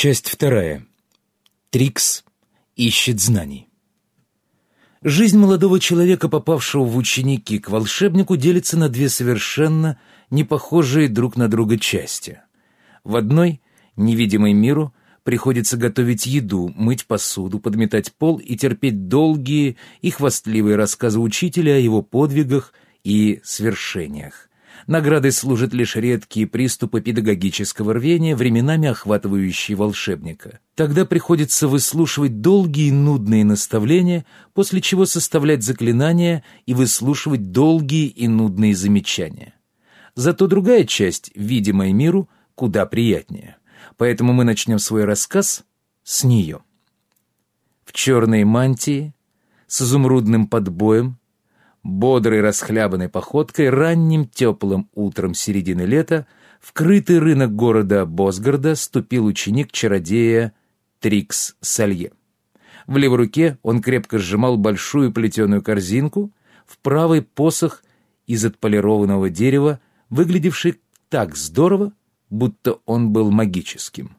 Часть вторая. Трикс ищет знаний. Жизнь молодого человека, попавшего в ученики к волшебнику, делится на две совершенно не похожие друг на друга части. В одной, невидимой миру, приходится готовить еду, мыть посуду, подметать пол и терпеть долгие и хвастливые рассказы учителя о его подвигах и свершениях. Наградой служат лишь редкие приступы педагогического рвения, временами охватывающие волшебника. Тогда приходится выслушивать долгие нудные наставления, после чего составлять заклинания и выслушивать долгие и нудные замечания. Зато другая часть, видимая миру, куда приятнее. Поэтому мы начнем свой рассказ с нее. В черной мантии, с изумрудным подбоем, бодрой расхлябанной походкой ранним теплым утром середины лета в крытый рынок города Босгарда ступил ученик-чародея Трикс Салье. В левой руке он крепко сжимал большую плетеную корзинку, в правый посох из отполированного дерева, выглядевший так здорово, будто он был магическим.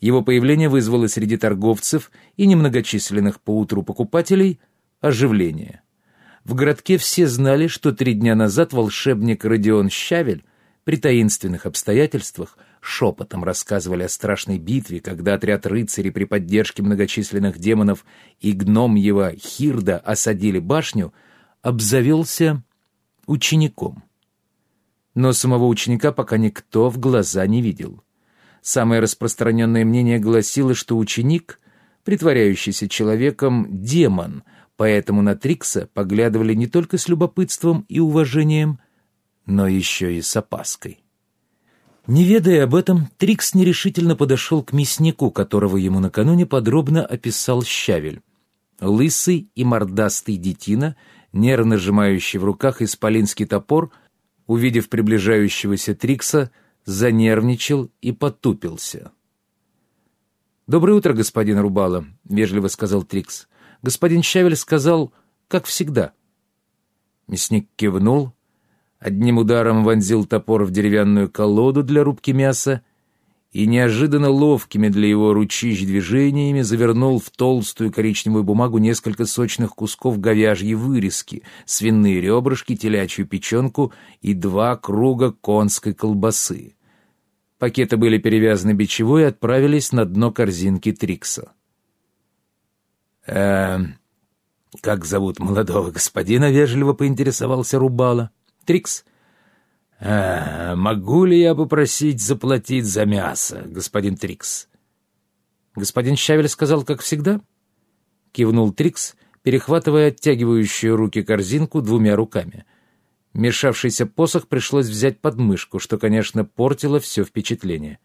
Его появление вызвало среди торговцев и немногочисленных поутру покупателей оживление. В городке все знали, что три дня назад волшебник Родион Щавель при таинственных обстоятельствах шепотом рассказывали о страшной битве, когда отряд рыцарей при поддержке многочисленных демонов и гном его Хирда осадили башню, обзавелся учеником. Но самого ученика пока никто в глаза не видел. Самое распространенное мнение гласило, что ученик, притворяющийся человеком, демон — поэтому на Трикса поглядывали не только с любопытством и уважением, но еще и с опаской. Не ведая об этом, Трикс нерешительно подошел к мяснику, которого ему накануне подробно описал Щавель. Лысый и мордастый детина, нервно сжимающий в руках исполинский топор, увидев приближающегося Трикса, занервничал и потупился. «Доброе утро, господин Рубала», — вежливо сказал Трикс господин Щавель сказал, как всегда. Мясник кивнул, одним ударом вонзил топор в деревянную колоду для рубки мяса и неожиданно ловкими для его ручищ движениями завернул в толстую коричневую бумагу несколько сочных кусков говяжьей вырезки, свиные ребрышки, телячью печенку и два круга конской колбасы. Пакеты были перевязаны бичевой и отправились на дно корзинки Трикса. «Э, как зовут молодого господина?» — вежливо поинтересовался Рубала. «Трикс». «Э, могу ли я попросить заплатить за мясо, господин Трикс?» «Господин Щавель сказал, как всегда?» — кивнул Трикс, перехватывая оттягивающую руки корзинку двумя руками. Мешавшийся посох пришлось взять под мышку, что, конечно, портило все впечатление.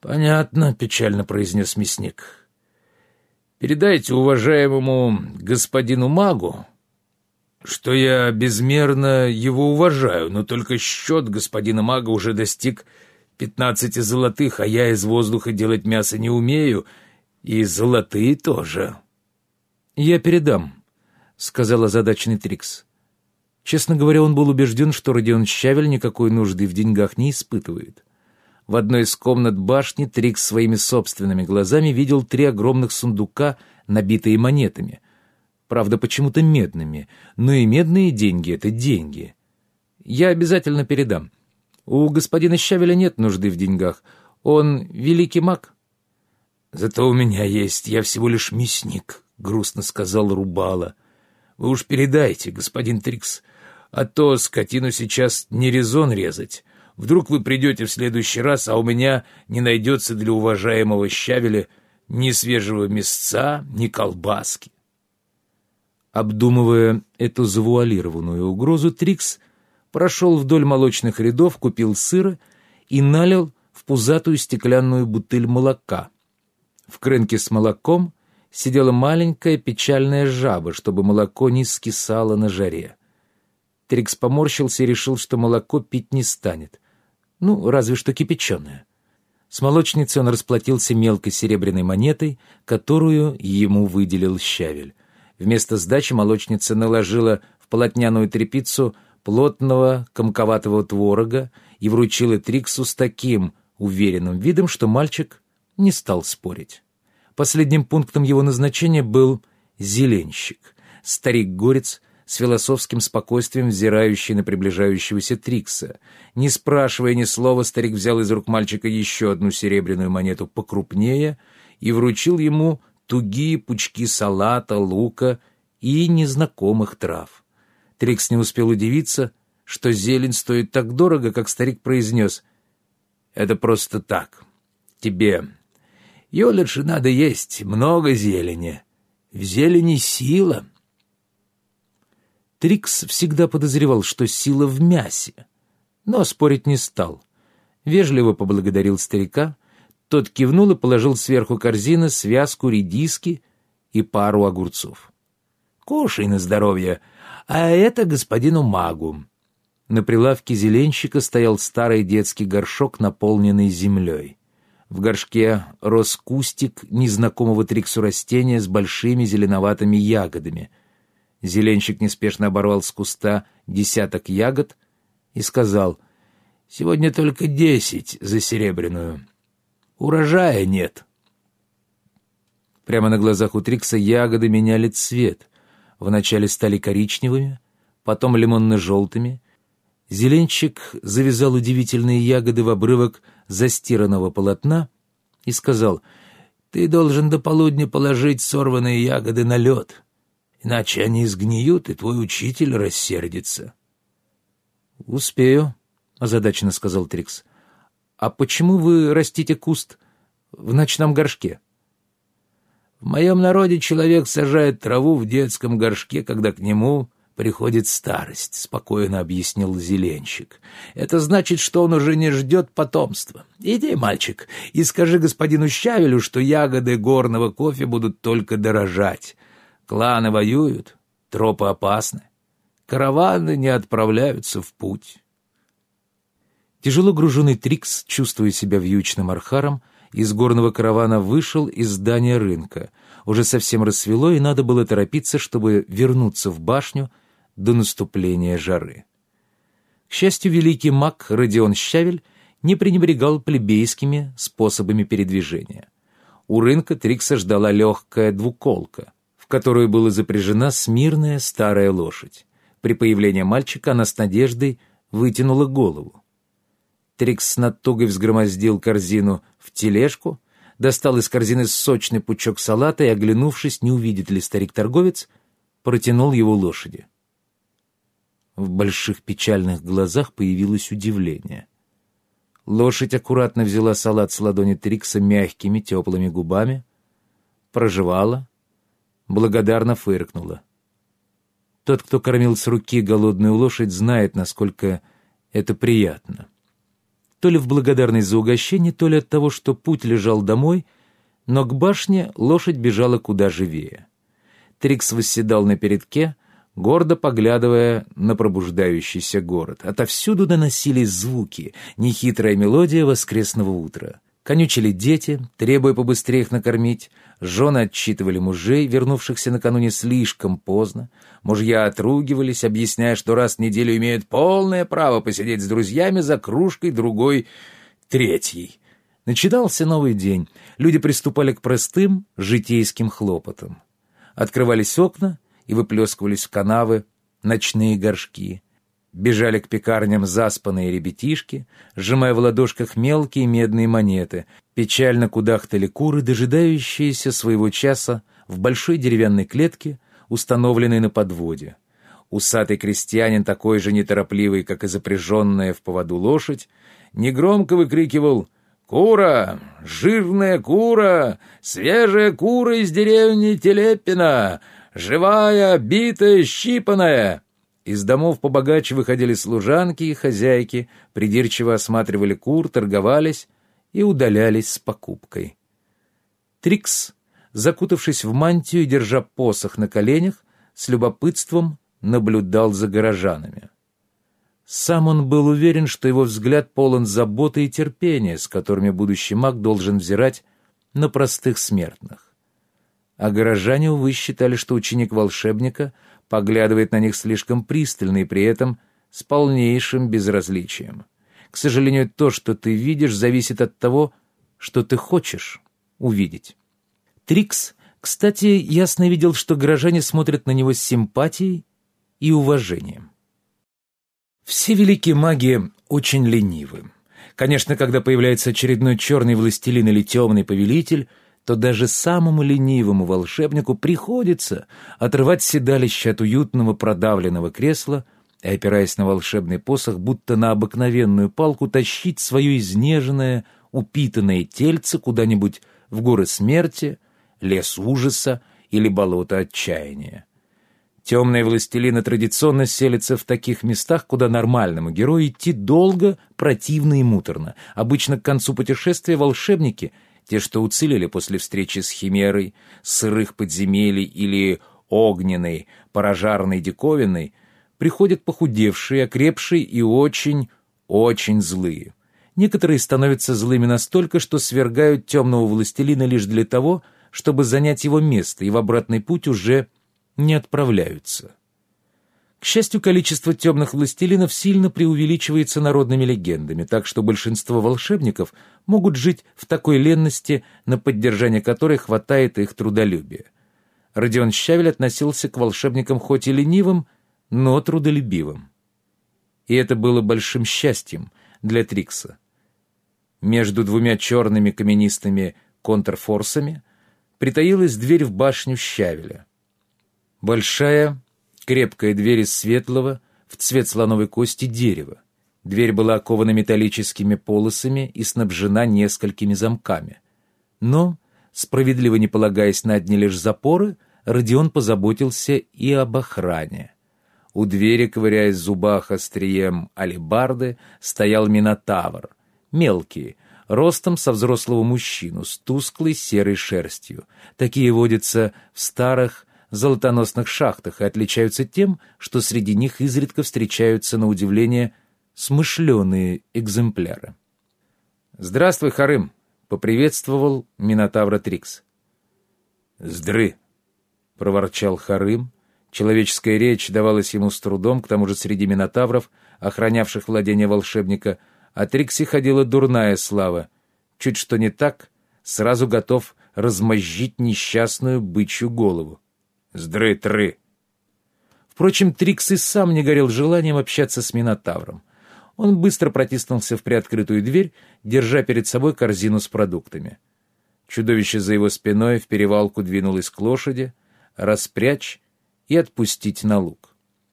«Понятно», — печально произнес мясник. Передайте уважаемому господину магу, что я безмерно его уважаю, но только счет господина мага уже достиг пятнадцати золотых, а я из воздуха делать мясо не умею, и золотые тоже. «Я передам», — сказал озадаченный Трикс. Честно говоря, он был убежден, что Родион Щавель никакой нужды в деньгах не испытывает. В одной из комнат башни Трикс своими собственными глазами видел три огромных сундука, набитые монетами. Правда, почему-то медными, но и медные деньги — это деньги. Я обязательно передам. У господина Щавеля нет нужды в деньгах. Он великий маг. «Зато у меня есть, я всего лишь мясник», — грустно сказал Рубала. «Вы уж передайте, господин Трикс, а то скотину сейчас не резон резать». Вдруг вы придете в следующий раз, а у меня не найдется для уважаемого щавеля ни свежего мясца, ни колбаски. Обдумывая эту завуалированную угрозу, Трикс прошел вдоль молочных рядов, купил сыра и налил в пузатую стеклянную бутыль молока. В крынке с молоком сидела маленькая печальная жаба, чтобы молоко не скисало на жаре. Трикс поморщился и решил, что молоко пить не станет — ну, разве что кипяченое. С молочницей он расплатился мелкой серебряной монетой, которую ему выделил щавель. Вместо сдачи молочница наложила в полотняную тряпицу плотного комковатого творога и вручила Триксу с таким уверенным видом, что мальчик не стал спорить. Последним пунктом его назначения был зеленщик, старик-горец с философским спокойствием взирающий на приближающегося Трикса. Не спрашивая ни слова, старик взял из рук мальчика еще одну серебряную монету покрупнее и вручил ему тугие пучки салата, лука и незнакомых трав. Трикс не успел удивиться, что зелень стоит так дорого, как старик произнес. «Это просто так. Тебе лучше надо есть, много зелени. В зелени сила. Трикс всегда подозревал, что сила в мясе, но спорить не стал. Вежливо поблагодарил старика, тот кивнул и положил сверху корзины связку редиски и пару огурцов. «Кушай на здоровье, а это господину магу». На прилавке зеленщика стоял старый детский горшок, наполненный землей. В горшке рос кустик незнакомого Триксу растения с большими зеленоватыми ягодами. Зеленщик неспешно оборвал с куста десяток ягод и сказал, «Сегодня только десять за серебряную. Урожая нет». Прямо на глазах у Трикса ягоды меняли цвет. Вначале стали коричневыми, потом лимонно-желтыми. Зеленщик завязал удивительные ягоды в обрывок застиранного полотна и сказал, «Ты должен до полудня положить сорванные ягоды на лед, иначе они сгниют, и твой учитель рассердится». «Успею», — озадаченно сказал Трикс. «А почему вы растите куст в ночном горшке?» «В моем народе человек сажает траву в детском горшке, когда к нему приходит старость», — спокойно объяснил зеленщик. «Это значит, что он уже не ждет потомства. Иди, мальчик, и скажи господину Щавелю, что ягоды горного кофе будут только дорожать. Кланы воюют, тропы опасны, караваны не отправляются в путь». Тяжело груженный Трикс, чувствуя себя вьючным архаром, из горного каравана вышел из здания рынка. Уже совсем рассвело, и надо было торопиться, чтобы вернуться в башню до наступления жары. К счастью, великий маг Родион Щавель не пренебрегал плебейскими способами передвижения. У рынка Трикса ждала легкая двуколка, которую была запряжена смирная старая лошадь. При появлении мальчика она с надеждой вытянула голову. Трикс с натугой взгромоздил корзину в тележку, достал из корзины сочный пучок салата и, оглянувшись, не увидит ли старик-торговец, протянул его лошади. В больших печальных глазах появилось удивление. Лошадь аккуратно взяла салат с ладони Трикса мягкими теплыми губами, прожевала, благодарно фыркнула. Тот, кто кормил с руки голодную лошадь, знает, насколько это приятно. То ли в благодарность за угощение, то ли от того, что путь лежал домой, но к башне лошадь бежала куда живее. Трикс восседал на передке — гордо поглядывая на пробуждающийся город. Отовсюду доносились звуки, нехитрая мелодия воскресного утра. Конючили дети, требуя побыстрее их накормить. Жены отчитывали мужей, вернувшихся накануне слишком поздно. Мужья отругивались, объясняя, что раз в неделю имеют полное право посидеть с друзьями за кружкой другой, третьей. Начинался новый день. Люди приступали к простым житейским хлопотам. Открывались окна — и выплескивались в канавы ночные горшки. Бежали к пекарням заспанные ребятишки, сжимая в ладошках мелкие медные монеты, печально кудахтали куры, дожидающиеся своего часа в большой деревянной клетке, установленной на подводе. Усатый крестьянин, такой же неторопливый, как и запряженная в поводу лошадь, негромко выкрикивал «Кура! Жирная кура! Свежая кура из деревни Телепина! Живая, битая, щипаная!» Из домов побогаче выходили служанки и хозяйки, придирчиво осматривали кур, торговались и удалялись с покупкой. Трикс, закутавшись в мантию и держа посох на коленях, с любопытством наблюдал за горожанами. Сам он был уверен, что его взгляд полон заботы и терпения, с которыми будущий маг должен взирать на простых смертных а горожане, увы, считали, что ученик волшебника поглядывает на них слишком пристально и при этом с полнейшим безразличием. К сожалению, то, что ты видишь, зависит от того, что ты хочешь увидеть. Трикс, кстати, ясно видел, что горожане смотрят на него с симпатией и уважением. Все великие маги очень ленивы. Конечно, когда появляется очередной черный властелин или темный повелитель, то даже самому ленивому волшебнику приходится отрывать седалище от уютного продавленного кресла и, опираясь на волшебный посох, будто на обыкновенную палку, тащить свое изнеженное, упитанное тельце куда-нибудь в горы смерти, лес ужаса или болото отчаяния. Темные властелины традиционно селятся в таких местах, куда нормальному герою идти долго, противно и муторно. Обычно к концу путешествия волшебники, те, что уцелели после встречи с химерой, сырых подземелий или огненной, поражарной диковиной, приходят похудевшие, окрепшие и очень, очень злые. Некоторые становятся злыми настолько, что свергают темного властелина лишь для того, чтобы занять его место, и в обратный путь уже не отправляются. К счастью, количество темных властелинов сильно преувеличивается народными легендами, так что большинство волшебников могут жить в такой ленности, на поддержание которой хватает их трудолюбия. Родион Щавель относился к волшебникам хоть и ленивым, но трудолюбивым. И это было большим счастьем для Трикса. Между двумя черными каменистыми контрфорсами притаилась дверь в башню Щавеля. Большая, крепкая дверь из светлого, в цвет слоновой кости дерева. Дверь была окована металлическими полосами и снабжена несколькими замками. Но, справедливо не полагаясь на одни лишь запоры, Родион позаботился и об охране. У двери, ковыряясь зубах острием алебарды, стоял Минотавр, мелкий, ростом со взрослого мужчину, с тусклой серой шерстью. Такие водятся в старых золотоносных шахтах и отличаются тем, что среди них изредка встречаются, на удивление, смышленые экземпляры. «Здравствуй, Харым!» — поприветствовал Минотавра Трикс. «Здры!» — проворчал Харым. Человеческая речь давалась ему с трудом, к тому же среди минотавров, охранявших владение волшебника, о Триксе ходила дурная слава. Чуть что не так, сразу готов размозжить несчастную бычью голову. Здры-тры. Впрочем, Трикс и сам не горел желанием общаться с Минотавром. Он быстро протиснулся в приоткрытую дверь, держа перед собой корзину с продуктами. Чудовище за его спиной в перевалку двинулось к лошади, распрячь и отпустить на луг.